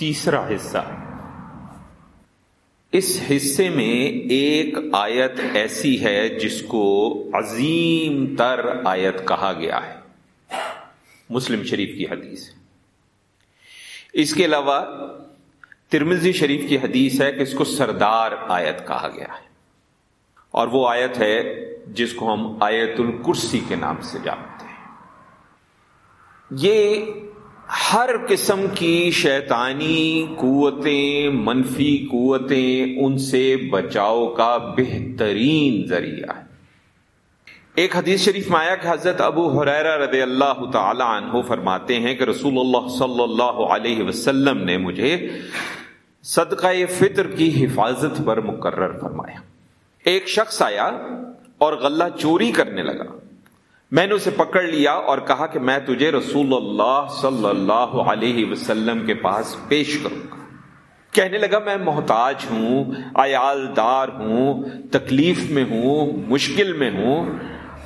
تیسرا حصہ۔ اس حصے میں ایک آیت ایسی ہے جس کو عظیم تر آیت کہا گیا ہے۔ مسلم شریف کی حدیث۔ اس کے علاوہ ترمزی شریف کی حدیث ہے کہ اس کو سردار آیت کہا گیا ہے۔ اور وہ آیت ہے جس کو ہم آیت الکرسی کے نام سے جانتے ہیں۔ یہ ہر قسم کی شیطانی قوتیں، منفی قوتیں ان سے بچاؤ کا بہترین ذریعہ ہے۔ ایک حدیث شریف میں آیا کہ حضرت ابو حریرہ رضی اللہ تعالی عنہ فرماتے ہیں کہ رسول اللہ صلی اللہ علیہ وسلم نے مجھے صدقہ فطر کی حفاظت پر مقرر فرمایا۔ ایک شخص آیا اور غلہ چوری کرنے لگا۔ میں نے اسے پکڑ لیا اور کہا کہ میں تجھے رسول اللہ صلی اللہ علیہ وسلم کے پاس پیش کروں گا۔ کہنے لگا، میں محتاج ہوں عیال دار ہوں، تکلیف میں ہوں، مشکل میں ہوں۔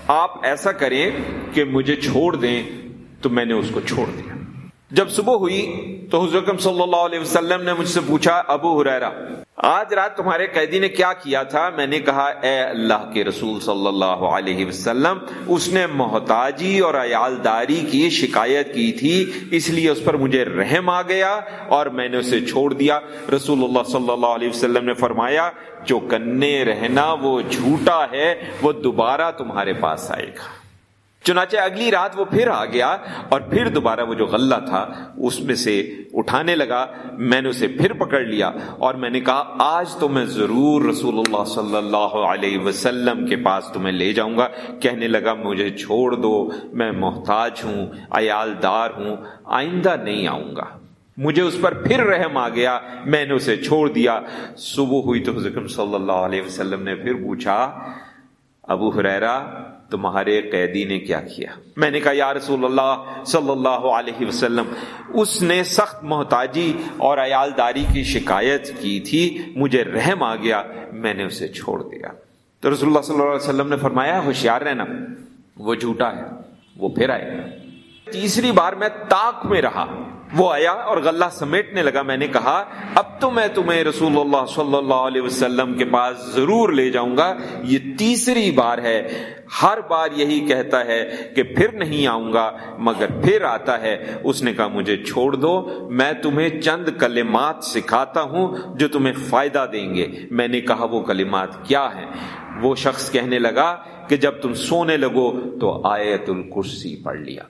آپ ایسا کریں کہ مجھے چھوڑ دیں تو میں نے اس کو چھوڑ دیا۔ جب صبح ہوئی تو حضرت صلی اللہ علیہ وسلم نے مجھ سے پوچھا، ابو حریرہ آج رات تمہارے قیدی نے کیا کیا تھا؟ میں نے کہا، اے اللہ کے رسول صلی اللہ علیہ وسلم، اس نے محتاجی اور عیالداری کی شکایت کی تھی، اس لیے اس پر مجھے رحم آ گیا اور میں نے اسے چھوڑ دیا۔ رسول اللہ صلی اللہ علیہ وسلم نے فرمایا، جو کنے رہنا وہ جھوٹا ہے، وہ دوبارہ تمہارے پاس آئے گا۔ چنانچہ اگلی رات وہ پھر آ گیا اور پھر دوبارہ وہ جو غلہ تھا اس میں سے اٹھانے لگا۔ میں نے اسے پھر پکڑ لیا اور میں نے کہا، آج تو میں ضرور رسول اللہ صلی اللہ علیہ وسلم کے پاس تمہیں لے جاؤں گا۔ کہنے لگا، مجھے چھوڑ دو، میں محتاج ہوں، عیال دار ہوں، آئندہ نہیں آؤں گا۔ مجھے اس پر پھر رحم آ گیا، میں نے اسے چھوڑ دیا۔ صبح ہوئی تو حضرت صلی اللہ علیہ وسلم نے پھر پوچھا، ابو حریرا تمہارے قیدی نے کیا کیا؟ میں نے کہا، یا رسول اللہ صلی اللہ علیہ وسلم، اس نے سخت محتاجی اور عیالداری کی شکایت کی تھی، مجھے رحم آ گیا، میں نے اسے چھوڑ دیا۔ تو رسول اللہ صلی اللہ علیہ وسلم نے فرمایا، ہوشیار رہنا، وہ جھوٹا ہے، وہ پھر آئے۔ گا تیسری بار میں تاک میں رہا۔ وہ آیا اور غلہ سمیٹنے لگا۔ میں نے کہا، اب تو میں تمہیں رسول اللہ صلی اللہ علیہ وسلم کے پاس ضرور لے جاؤں گا۔ یہ تیسری بار ہے۔ ہر بار یہی کہتا ہے کہ پھر نہیں آؤں گا، مگر پھر آتا ہے۔ اس نے کہا، مجھے چھوڑ دو، میں تمہیں چند کلمات سکھاتا ہوں جو تمہیں فائدہ دیں گے۔ میں نے کہا، وہ کلمات کیا ہیں؟ وہ شخص کہنے لگا کہ جب تم سونے لگو تو آیت الکرسی پڑھ لیا۔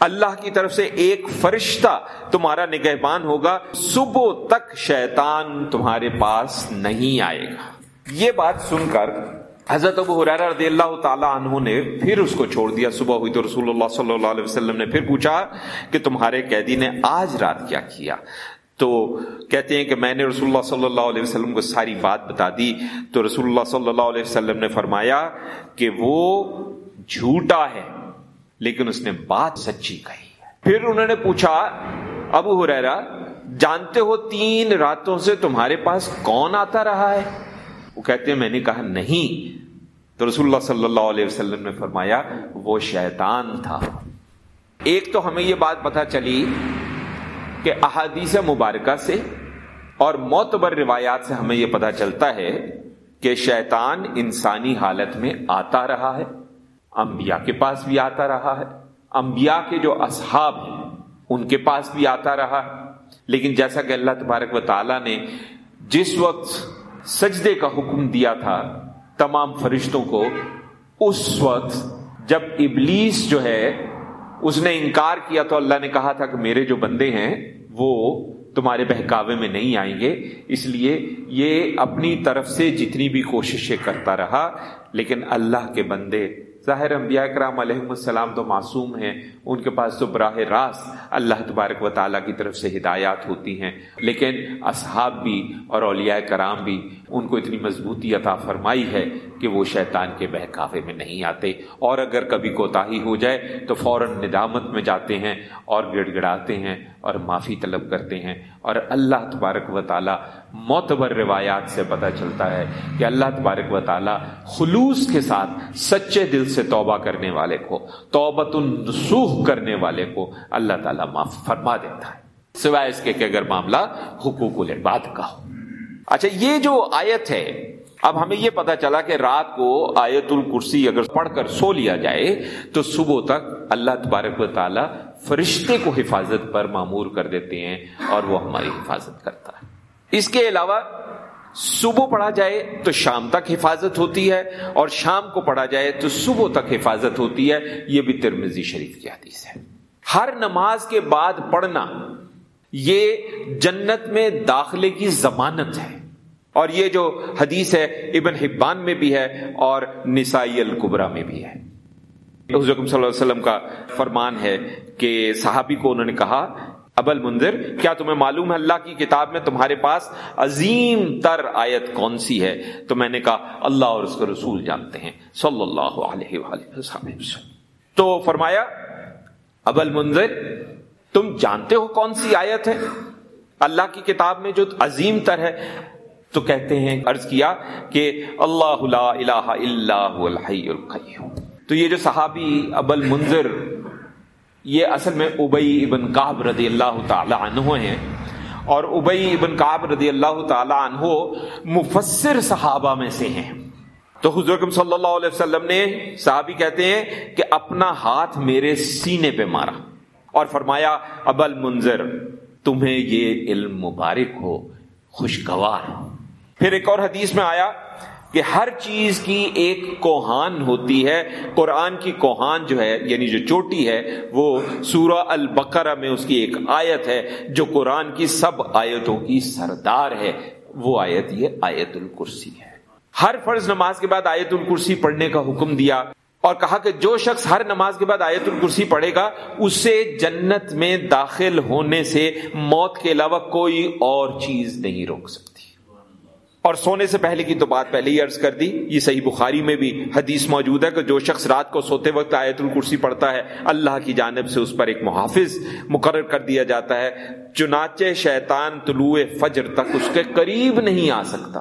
اللہ کی طرف سے ایک فرشتہ تمہارا نگہبان ہوگا، صبح تک شیطان تمہارے پاس نہیں آئے گا۔ یہ بات سن کر حضرت ابو حرارہ رضی اللہ تعالیٰ عنہ نے پھر اس کو چھوڑ دیا۔ صبح ہوئی تو رسول اللہ صلی اللہ علیہ وسلم نے پھر پوچھا کہ تمہارے قیدی نے آج رات کیا کیا؟ تو کہتے ہیں کہ میں نے رسول اللہ صلی اللہ علیہ وسلم کو ساری بات بتا دی۔ تو رسول اللہ صلی اللہ علیہ وسلم نے فرمایا کہ وہ جھوٹا ہے۔ لیکن اس نے بات سچی کہی پھر انہوں نے پوچھا، ابو حریرا جانتے ہو تین راتوں سے تمہارے پاس کون آتا رہا ہے؟ وہ کہتے ہیں، میں نے کہا، نہیں۔ تو رسول اللہ صلی اللہ علیہ وسلم نے فرمایا، وہ شیطان تھا۔ ایک تو ہمیں یہ بات پتا چلی کہ احادیث مبارکہ سے اور معتبر روایات سے ہمیں یہ پتا چلتا ہے کہ شیطان انسانی حالت میں آتا رہا ہے۔ انبیاء کے پاس بھی آتا رہا ہے۔ انبیاء کے جو اصحاب ہیں، ان کے پاس بھی آتا رہا ہے۔ لیکن جیسا کہ اللہ تبارک و تعالیٰ نے جس وقت سجدے کا حکم دیا تھا تمام فرشتوں کو، اس وقت جب ابلیس جو ہے، اس نے انکار کیا تو اللہ نے کہا تھا کہ میرے جو بندے ہیں، وہ تمہارے بہکاوے میں نہیں آئیں گے۔ اس لیے یہ اپنی طرف سے جتنی بھی کوششیں کرتا رہا، لیکن اللہ کے بندے ظاہر انبیاء کرام علیہ السلام تو معصوم ہیں، ان کے پاس تو براہ راست اللہ تبارک و تعالیٰ کی طرف سے ہدایات ہوتی ہیں۔ لیکن اصحاب بھی اور اولیاء کرام بھی ان کو اتنی مضبوطی عطا فرمائی ہے کہ وہ شیطان کے بہکاوے میں نہیں آتے۔ اور اگر کبھی کوتاہی ہو جائے تو فوراً ندامت میں جاتے ہیں اور گڑ گڑاتے ہیں۔ اور معافی طلب کرتے ہیں اور اللہ تبارک و تعالیٰ معتبر روایات سے پتہ چلتا ہے کہ اللہ تبارک و تعالیٰ خلوص کے ساتھ سچے دل سے توبہ کرنے والے کو توبت النسوخ کرنے والے کو اللہ تعالیٰ معاف فرما دیتا ہے۔ سوائے اس کے کہ اگر معاملہ حقوق العباد کا ہو۔ اچھا یہ جو آیت ہے، اب ہمیں یہ پتا چلا کہ رات کو آیت الکرسی اگر پڑھ کر سو لیا جائے، تو صبح تک اللہ تبارک و تعالیٰ فرشتے کو حفاظت پر معمور کر دیتے ہیں اور وہ ہماری حفاظت کرتا ہے۔ اس کے علاوہ صبح پڑھا جائے تو شام تک حفاظت ہوتی ہے اور شام کو پڑھا جائے تو صبح تک حفاظت ہوتی ہے۔ یہ بھی ترمزی شریف کی حدیث ہے۔ ہر نماز کے بعد پڑھنا یہ جنت میں داخلے کی ضمانت ہے۔ اور یہ جو حدیث ہے ابن حبان میں بھی ہے اور نسائی القبرا میں بھی ہے۔ حضرت صلی اللہ علیہ وسلم کا فرمان ہے کہ صحابی کو انہوں نے کہا، ابل منظر کیا تمہیں معلوم ہے اللہ کی کتاب میں تمہارے پاس عظیم تر آیت کون سی ہے؟ تو میں نے کہا، اللہ اور اس کا رسول جانتے ہیں۔ صلی اللہ علیہ وآلہ وسلم۔ تو فرمایا، ابل منظر تم جانتے ہو کون سی آیت ہے؟ اللہ کی کتاب میں جو عظیم تر ہے؟ تو کہتے ہیں، عرض کیا کہ، اللہ لا الہ الا الحی القیوم۔ تو یہ جو صحابی ابل منظر یہ اصل میں ابئی ابن کعب رضی اللہ تعالی عنہ ہیں۔ اور ابئی ابن کعب رضی اللہ تعالی عنہ مفسر صحابہ میں سے ہیں۔ تو حضرت صلی اللہ علیہ وسلم نے صحابی کہتے ہیں کہ اپنا ہاتھ میرے سینے پہ مارا اور فرمایا ابل منظر تمہیں یہ علم مبارک ہو، خوشگوار۔ پھر ایک اور حدیث میں آیا کہ ہر چیز کی ایک کوہان ہوتی ہے۔ قرآن کی کوہان جو ہے یعنی جو چوٹی ہے، وہ سورہ البقرہ میں اس کی ایک آیت ہے، جو قرآن کی سب آیتوں کی سردار ہے۔ وہ آیت یہ آیت الکرسی ہے۔ ہر فرض نماز کے بعد آیت الکرسی پڑھنے کا حکم دیا اور کہا کہ جو شخص ہر نماز کے بعد آیت الکرسی پڑھے گا، اسے جنت میں داخل ہونے سے موت کے علاوہ کوئی اور چیز نہیں روک سکتی اور سونے سے پہلے کی تو بات پہلے ہی عرض کر دی۔ یہ صحیح بخاری میں بھی حدیث موجود ہے کہ جو شخص رات کو سوتے وقت آیت الکرسی پڑھتا ہے، اللہ کی جانب سے اس پر ایک محافظ مقرر کر دیا جاتا ہے۔ چنانچہ شیطان طلوع فجر تک اس کے قریب نہیں آ سکتا۔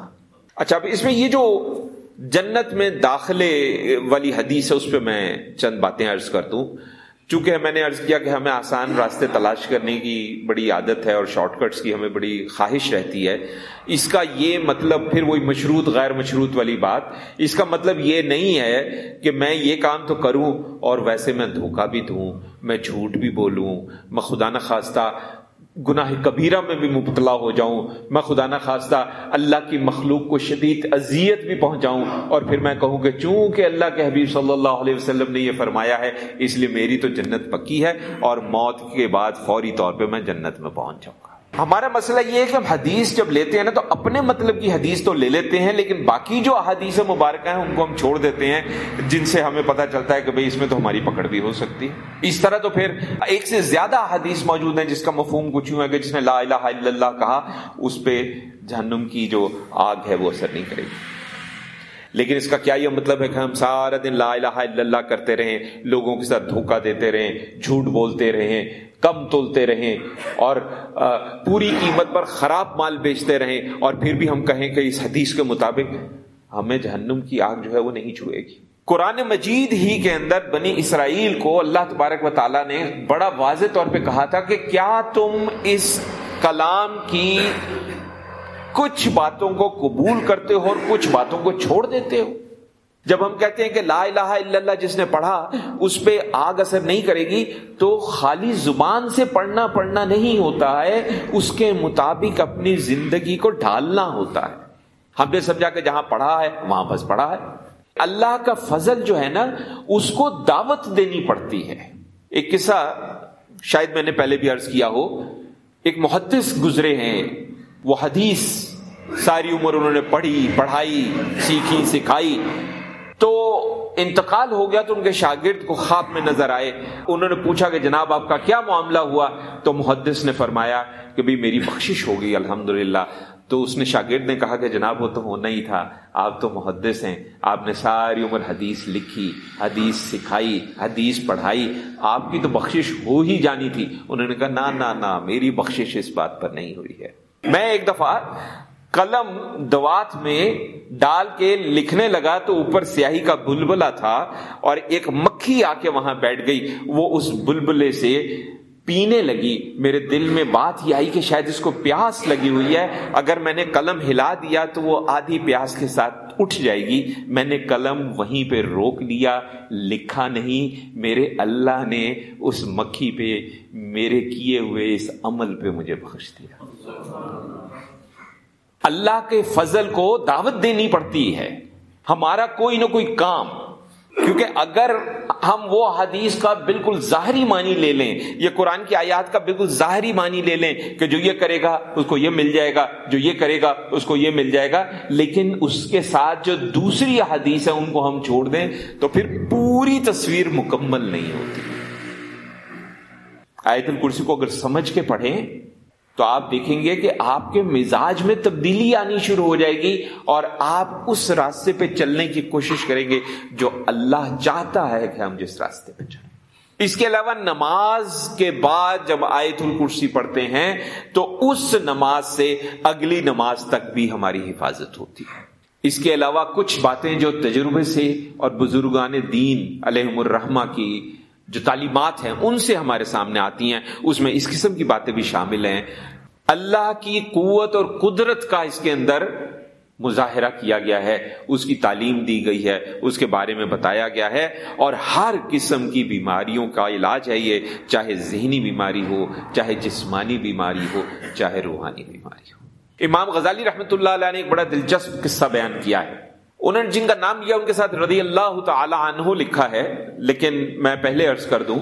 اچھا اس میں یہ جو جنت میں داخلے والی حدیث ہے، اس پہ میں چند باتیں عرض کر دوں۔ چونکہ میں نے عرض کیا کہ ہمیں آسان راستے تلاش کرنے کی بڑی عادت ہے اور شارٹ کٹس کی ہمیں بڑی خواہش رہتی ہے۔ اس کا یہ مطلب پھر وہی مشروط، غیر مشروط والی بات۔ اس کا مطلب یہ نہیں ہے کہ میں یہ کام تو کروں اور ویسے میں دھوکہ بھی دوں، میں جھوٹ بھی بولوں، میں خدا نخواستہ گناہ کبیرہ میں بھی مبتلا ہو جاؤں، میں خدا نہ خواستہ اللہ کی مخلوق کو شدید اذیت بھی پہنچاؤں، اور پھر میں کہوں کہ چونکہ اللہ کے حبیب صلی اللہ علیہ وسلم نے یہ فرمایا ہے، اس لیے میری تو جنت پکی ہے، اور موت کے بعد فوری طور پہ میں جنت میں پہنچ جاؤں گا۔ ہمارا مسئلہ یہ ہے کہ ہم حدیث جب لیتے ہیں نا تو اپنے مطلب کی حدیث تو لے لیتے ہیں، لیکن باقی جو احادیث مبارکہ ہیں ان کو ہم چھوڑ دیتے ہیں، جن سے ہمیں پتہ چلتا ہے کہ بھئی اس میں تو ہماری پکڑ بھی ہو سکتی۔ ہے اس طرح تو پھر ایک سے زیادہ حدیث موجود ہیں جس کا مفہوم کچھ یوں ہے کہ جس نے لا الہ الا اللہ کہا، اس پہ جہنم کی جو آگ ہے وہ اثر نہیں کرے گی۔ لیکن اس کا کیا یہ مطلب ہے کہ ہم سارا دن لا الہ الا اللہ کرتے رہیں، لوگوں کے ساتھ دھوکہ دیتے رہیں، جھوٹ بولتے رہیں کم تولتے رہیں اور پوری قیمت پر خراب مال بیچتے رہیں اور پھر بھی ہم کہیں کہ اس حدیث کے مطابق ہمیں جہنم کی آگ جو ہے وہ نہیں چھوئے گی۔ قرآن مجید ہی کے اندر بنی اسرائیل کو اللہ تبارک و تعالیٰ نے بڑا واضح طور پہ کہا تھا کہ کیا تم اس کلام کی کچھ باتوں کو قبول کرتے ہو اور کچھ باتوں کو چھوڑ دیتے ہو؟ جب ہم کہتے ہیں کہ لا الہ الا اللہ جس نے پڑھا، اس پہ آگ اثر نہیں کرے گی، تو خالی زبان سے پڑھنا پڑھنا نہیں ہوتا ہے، اس کے مطابق اپنی زندگی کو ڈھالنا ہوتا ہے۔ ہم نے سمجھا کہ جہاں پڑھا ہے، وہاں بس پڑھا ہے۔ اللہ کا فضل جو ہے نا، اس کو دعوت دینی پڑتی ہے۔ ایک قصہ شاید میں نے پہلے بھی عرض کیا ہو۔ ایک محدث گزرے ہیں، وہ حدیث ساری عمر انہوں نے پڑھی، پڑھائی، سیکھی، سکھائی۔ تو انتقال ہو گیا تو ان کے شاگرد کو خواب میں نظر آئے۔ انہوں نے پوچھا کہ جناب آپ کا کیا معاملہ ہوا؟ تو محدث نے فرمایا کہ بھی میری بخشش ہو گئی الحمد تو اس نے شاگرد نے کہا کہ جناب وہ تو ہونا ہی تھا، آپ تو محدث ہیں۔ آپ نے ساری عمر حدیث لکھی، حدیث سکھائی، حدیث پڑھائی۔ آپ کی تو بخشش ہو ہی جانی تھی۔ انہوں نے کہا، نہ نہ نہ، میری بخشش اس بات پر نہیں ہوئی ہے۔ میں ایک دفعہ قلم دوات میں ڈال کے لکھنے لگا تو اوپر سیاہی کا بلبلا تھا اور ایک مکھی آ کے وہاں بیٹھ گئی۔ وہ اس بلبلے سے پینے لگی۔ میرے دل میں بات ہی آئی کہ شاید اس کو پیاس لگی ہوئی ہے۔ اگر میں نے قلم ہلا دیا تو وہ آدھی پیاس کے ساتھ اٹھ جائے گی۔ میں نے قلم وہیں پہ روک لیا۔ لکھا نہیں۔ میرے اللہ نے اس مکھی پہ میرے کیے ہوئے اس عمل پہ مجھے بخش دیا۔ اللہ کے فضل کو دعوت دینی پڑتی ہے۔ ہمارا کوئی نہ کوئی کام، کیونکہ اگر ہم وہ حدیث کا بالکل ظاہری معنی لے لیں یا قرآن کی آیات کا بالکل ظاہری معنی لے لیں کہ جو یہ کرے گا، اس کو یہ مل جائے گا، جو یہ کرے گا، اس کو یہ مل جائے گا۔ لیکن اس کے ساتھ جو دوسری حدیث ہے، ان کو ہم چھوڑ دیں تو پھر پوری تصویر مکمل نہیں ہوتی۔ آیت الکرسی کو اگر سمجھ کے پڑھیں تو آپ دیکھیں گے کہ آپ کے مزاج میں تبدیلی آنی شروع ہو جائے گی اور آپ اس راستے پہ چلنے کی کوشش کریں گے جو اللہ چاہتا ہے کہ ہم جس راستے پہ چلیں۔ اس کے علاوہ نماز کے بعد جب آیت الکرسی پڑھتے ہیں تو اس نماز سے اگلی نماز تک بھی ہماری حفاظت ہوتی ہے۔ اس کے علاوہ کچھ باتیں جو تجربے سے اور بزرگان دین علیہ الرحمہ کی جو تعلیمات ہیں، ان سے ہمارے سامنے آتی ہیں۔ اس میں اس قسم کی باتیں بھی شامل ہیں۔ اللہ کی قوت اور قدرت کا اس کے اندر مظاہرہ کیا گیا ہے۔ اس کی تعلیم دی گئی ہے۔ اس کے بارے میں بتایا گیا ہے۔ اور ہر قسم کی بیماریوں کا علاج ہے یہ، چاہے ذہنی بیماری ہو، چاہے جسمانی بیماری ہو، چاہے روحانی بیماری ہو۔ امام غزالی رحمۃ اللہ علیہ نے ایک بڑا دلچسپ قصہ بیان کیا ہے۔ انہوں نے جن کا نام لیا ان کے ساتھ رضی اللہ تعالی عنہ لکھا ہے، لیکن میں پہلے عرض کر دوں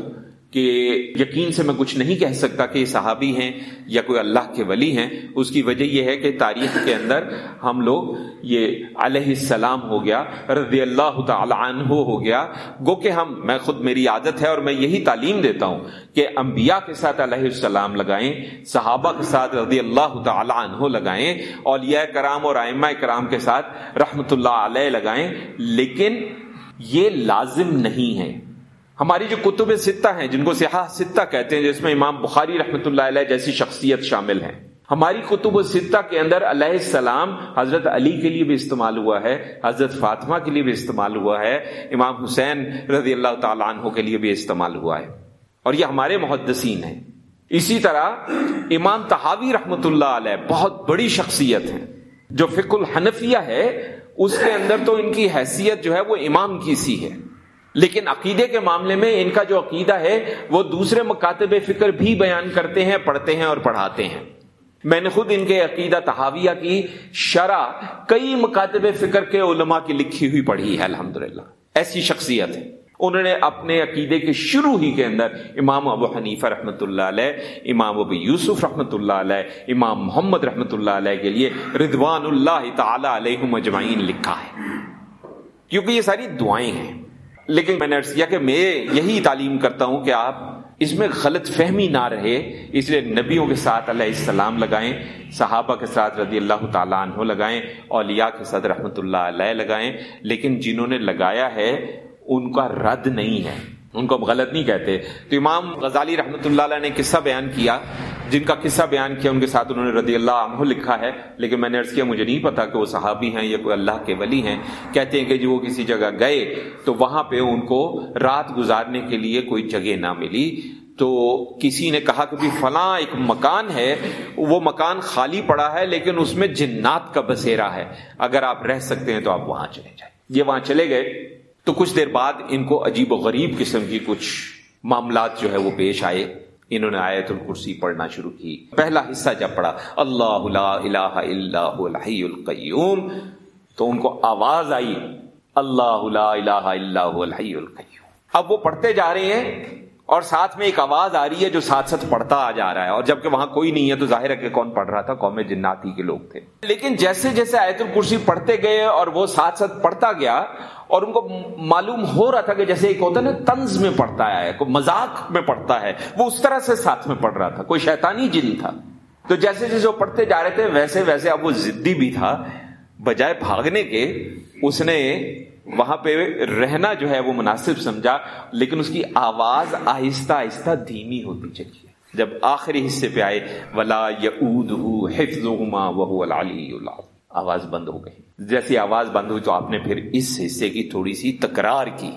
کہ یقین سے میں کچھ نہیں کہہ سکتا کہ یہ صحابی ہیں یا کوئی اللہ کے ولی ہیں، اس کی وجہ یہ ہے کہ تاریخ کے اندر ہم لوگ یہ علیہ السلام ہو گیا، رضی اللہ تعالی عنہ ہو گیا۔ گو کہ ہم، میں خود میری عادت ہے اور میں یہی تعلیم دیتا ہوں کہ انبیاء کے ساتھ علیہ السلام لگائیں، صحابہ کے ساتھ رضی اللہ تعالی عنہ لگائیں، اولیاء کرام اور ائمہ کرام کے ساتھ رحمت اللہ علیہ لگائیں۔ لیکن یہ لازم نہیں ہے۔ ہماری جو کتب ستہ ہیں، جن کو سیاح ستہ کہتے ہیں، جس میں امام بخاری رحمۃ اللہ علیہ جیسی شخصیت شامل ہیں، ہماری کتب ستہ کے اندر علیہ السلام حضرت علی کے لیے بھی استعمال ہوا ہے، حضرت فاطمہ کے لیے بھی استعمال ہوا ہے، امام حسین رضی اللہ تعالیٰ عنہ کے لیے بھی استعمال ہوا ہے۔ اور یہ ہمارے محدثین ہیں۔ اسی طرح امام تحاوی رحمۃ اللہ علیہ بہت بڑی شخصیت ہیں۔ جو فک الحنفیہ ہے، اس کے اندر تو ان کی حیثیت جو ہے وہ امام کی سی ہے۔ لیکن عقیدے کے معاملے میں ان کا جو عقیدہ ہے، وہ دوسرے مکاتب فکر بھی بیان کرتے ہیں، پڑھتے ہیں اور پڑھاتے ہیں۔ میں نے خود ان کے عقیدہ تحاویہ کی شرح کئی مکاتب فکر کے علماء کی لکھی ہوئی پڑھی ہے الحمد ایسی شخصیت ہے۔ انہوں نے اپنے عقیدے کے شروع ہی کے اندر امام ابو حنیفہ رحمۃ اللہ علیہ، امام ابو یوسف رحمۃ اللہ علیہ، امام محمد رحمۃ اللہ علیہ کے لیے ردوان اللہ تعالی علیہ مجمعین لکھا ہے۔ کیونکہ یہ ساری دعائیں ہیں۔ لیکن میں نے کیا کہ میں یہی تعلیم کرتا ہوں کہ آپ اس میں غلط فہمی نہ رہے، اس لیے نبیوں کے ساتھ علیہ السلام لگائیں، صحابہ کے ساتھ رضی اللہ تعالیٰ عنہ لگائیں، اولیاء کے ساتھ رحمۃ اللہ علیہ لگائیں، لیکن جنہوں نے لگایا ہے، ان کا رد نہیں ہے۔ ان کو غلط نہیں کہتے۔ تو امام غزالی رحمۃ اللہ علیہ نے قصہ بیان کیا جن کا قصہ بیان کیا ان کے ساتھ انہوں نے رضی اللہ عنہ لکھا ہے، لیکن میں نے عرض کیا، مجھے نہیں پتا کہ وہ صحابی ہیں یا کوئی اللہ کے ولی ہیں۔ کہتے ہیں کہ جو وہ کسی جگہ گئے تو وہاں پہ ان کو رات گزارنے کے لیے کوئی جگہ نہ ملی۔ تو کسی نے کہا کہ فلاں ایک مکان ہے، وہ مکان خالی پڑا ہے، لیکن اس میں جنات کا بسیرا ہے۔ اگر آپ رہ سکتے ہیں تو آپ وہاں چلے جائیں۔ یہ وہاں چلے گئے۔ تو کچھ دیر بعد ان کو عجیب و غریب قسم کی کچھ معاملات جو ہے وہ پیش آئے۔ انہوں نے آیت الکرسی پڑھنا شروع کی۔ پہلا حصہ جب پڑھا، اللہ لا الہ الا الحی القیوم، تو ان کو آواز آئی، اللہ لا الہ الا الحی القیوم۔ اب وہ پڑھتے جا رہے ہیں اور ساتھ میں ایک آواز آ رہی ہے جو ساتھ ساتھ پڑھتا آ جا رہا ہے اور جبکہ وہاں کوئی نہیں ہے تو ظاہر ہے کہ کون پڑھ رہا تھا، قوم جناتی کے لوگ تھے۔ لیکن جیسے جیسے آیت الکرسی پڑھتے گئے اور وہ ساتھ ساتھ پڑھتا گیا اور ان کو معلوم ہو رہا تھا کہ جیسے ایک ہوتا ہے نا تنز میں پڑھتا ہے کوئی مذاق میں پڑھتا ہے، وہ اس طرح سے ساتھ میں پڑھ رہا تھا، کوئی شیطانی جن تھا۔ تو جیسے جیسے وہ پڑھتے جا رہے تھے، ویسے ویسے اب وہ ضدی بھی تھا۔ بجائے بھاگنے کے، اس نے وہاں پہ رہنا جو ہے وہ مناسب سمجھا، لیکن اس کی آواز آہستہ آہستہ دھیمی ہوتی چلی۔ جب آخری حصے پہ آئے، ولا یعود حفظ آواز بند ہو گئی۔ جیسی آواز بند ہوئی تو آپ نے پھر اس حصے کی تھوڑی سی تکرار کی۔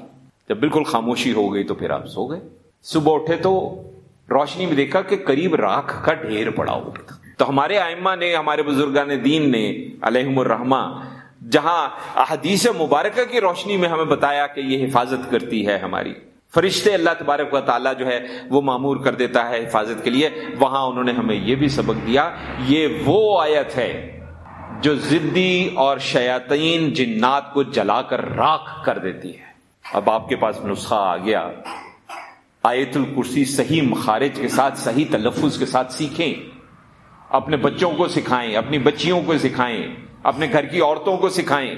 جب بالکل خاموشی ہو گئی تو پھر آپ سو گئے۔ صبح اٹھے تو روشنی میں دیکھا کہ قریب راکھ کا ڈھیر پڑا ہوا تھا۔ تو ہمارے آئمہ نے، ہمارے بزرگان دین نے، علیہم الرحمہ جہاں احادیث مبارکہ کی روشنی میں ہمیں بتایا کہ یہ حفاظت کرتی ہے ہماری۔ فرشتے اللہ تبارک و تعالیٰ جو ہے وہ معمور کر دیتا ہے حفاظت کے لیے۔ وہاں انہوں نے ہمیں یہ بھی سبق دیا، یہ وہ آیت ہے جو ضدی اور شیاطین جنات کو جلا کر راکھ کر دیتی ہے۔ اب آپ کے پاس نسخہ آ گیا۔ آیت الکرسی صحیح مخارج کے ساتھ، صحیح تلفظ کے ساتھ سیکھیں۔ اپنے بچوں کو سکھائیں، اپنی بچیوں کو سکھائیں۔ اپنے گھر کی عورتوں کو سکھائیں۔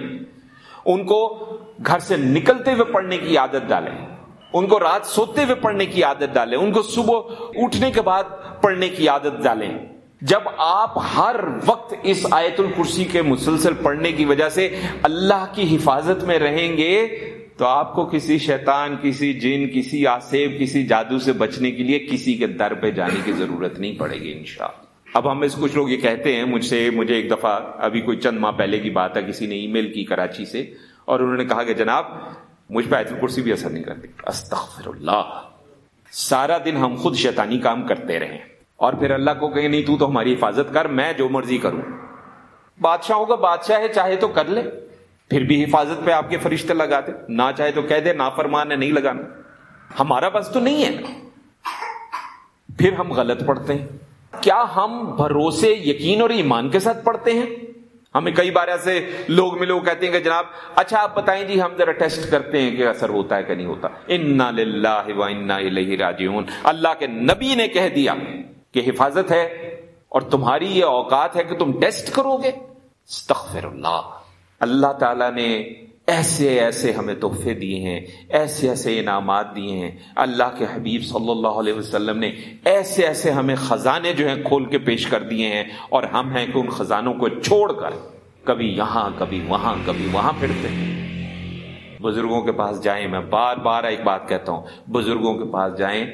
ان کو گھر سے نکلتے ہوئے پڑھنے کی عادت ڈالیں۔ ان کو رات سوتے ہوئے پڑھنے کی عادت ڈالیں۔ ان کو صبح اٹھنے کے بعد پڑھنے کی عادت ڈالیں۔ جب آپ ہر وقت اس آیت الکرسی کے مسلسل پڑھنے کی وجہ سے اللہ کی حفاظت میں رہیں گے، تو آپ کو کسی شیطان، کسی جن، کسی آسیب، کسی جادو سے بچنے کے لیے کسی کے در پہ جانے کی ضرورت نہیں پڑے گی انشاءاللہ۔ اب ہم اس کچھ لوگ یہ کہتے ہیں، مجھ سے، مجھے ایک دفعہ ابھی کوئی چند ماہ پہلے کی بات ہے، کسی نے ای میل کی کراچی سے، اور انہوں نے کہا کہ جناب، مجھ پہ ایت الکرسی بھی اثر نہیں کرتی۔ استغفر اللہ سارا دن ہم خود شیطانی کام کرتے رہے اور پھر اللہ کو کہیں نہیں، تو تو ہماری حفاظت کر، میں جو مرضی کروں۔ بادشاہوں کا بادشاہ ہے، چاہے تو کر لے۔ پھر بھی حفاظت پہ آپ کے فرشتے لگاتے نہ چاہے تو کہہ دے نا فرمان ہے، نہیں لگانا۔ ہمارا بس تو نہیں ہے۔ پھر ہم غلط پڑھتے ہیں۔ کیا ہم بھروسے، یقین اور ایمان کے ساتھ پڑھتے ہیں؟ ہمیں کئی بار ایسے لوگ ملے، وہ کہتے ہیں کہ جناب اچھا آپ بتائیں جی ہم ذرا ٹیسٹ کرتے ہیں کہ اثر ہوتا ہے کہ نہیں ہوتا۔ انا للہ و انا الیہ راجعون۔ اللہ کے نبی نے کہہ دیا کہ حفاظت ہے اور تمہاری یہ اوقات ہے کہ تم ٹیسٹ کرو گے استغفر اللہ۔ اللہ تعالی نے ایسے ایسے ہمیں تحفے دیے ہیں، ایسے ایسے انعامات دیے ہیں۔ اللہ کے حبیب صلی اللہ علیہ وسلم نے ایسے ایسے ہمیں خزانے جو ہیں کھول کے پیش کر دیے ہیں اور ہم ہیں کہ ان خزانوں کو چھوڑ کر کبھی یہاں، کبھی وہاں کبھی وہاں پھرتے ہیں۔ بزرگوں کے پاس جائیں، میں بار بار ایک بات کہتا ہوں، بزرگوں کے پاس جائیں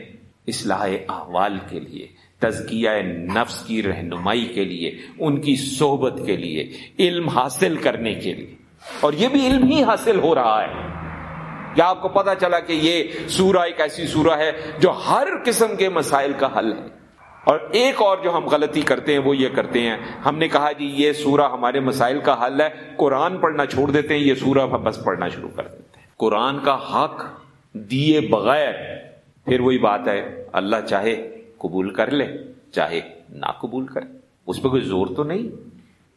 اصلاح احوال کے لیے، تزکیہ نفس کی رہنمائی کے لیے، ان کی صحبت کے لیے، علم حاصل کرنے کے لیے۔ اور یہ بھی علم ہی حاصل ہو رہا ہے۔ کیا آپ کو پتا چلا کہ یہ سورہ ایک ایسی سورہ ہے جو ہر قسم کے مسائل کا حل ہے؟ اور ایک اور جو ہم غلطی کرتے ہیں وہ یہ کرتے ہیں۔ ہم نے کہا جی یہ سورہ ہمارے مسائل کا حل ہے، قرآن پڑھنا چھوڑ دیتے ہیں، یہ سورہ بس پڑھنا شروع کر دیتے ہیں۔ قرآن کا حق دیے بغیر پھر وہی بات ہے، اللہ چاہے قبول کر لے، چاہے نہ قبول کرے۔ اس پہ کوئی زور تو نہیں،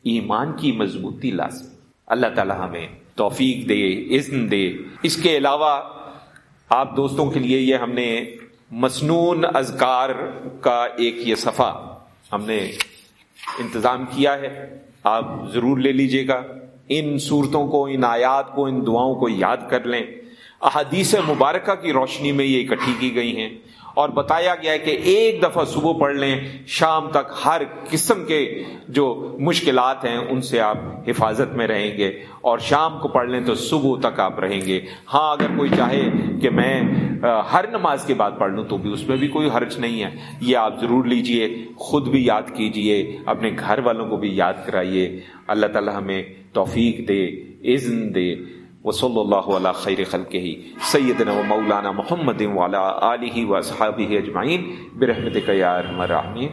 ایمان کی مضبوطی لازم۔ اللہ تعالی ہمیں توفیق دے، اذن دے۔ اس کے علاوہ آپ دوستوں کے لیے یہ ہم نے مصنون اذکار کا ایک یہ صفحہ ہم نے انتظام کیا ہے۔ آپ ضرور لے لیجیے گا۔ ان صورتوں کو، ان آیات کو، ان دعاؤں کو یاد کر لیں۔ احادیث مبارکہ کی روشنی میں یہ اکٹھی کی گئی ہیں۔ اور بتایا گیا ہے کہ ایک دفعہ صبح پڑھ لیں، شام تک ہر قسم کے جو مشکلات ہیں، ان سے آپ حفاظت میں رہیں گے۔ اور شام کو پڑھ لیں تو صبح تک آپ رہیں گے۔ ہاں اگر کوئی چاہے کہ میں ہر نماز کے بعد پڑھ لوں تو بھی اس میں بھی کوئی حرج نہیں ہے۔ یہ آپ ضرور لیجیے، خود بھی یاد کیجیے، اپنے گھر والوں کو بھی یاد کرائیے۔ اللہ تعالی ہمیں توفیق دے، اذن دے۔ وصلی اللہ علیہ خیر خلقہ سیدنا و مولانا محمد وعلا آلہ و اصحابہ اجمعین برحمتک یا ارحم الراحمین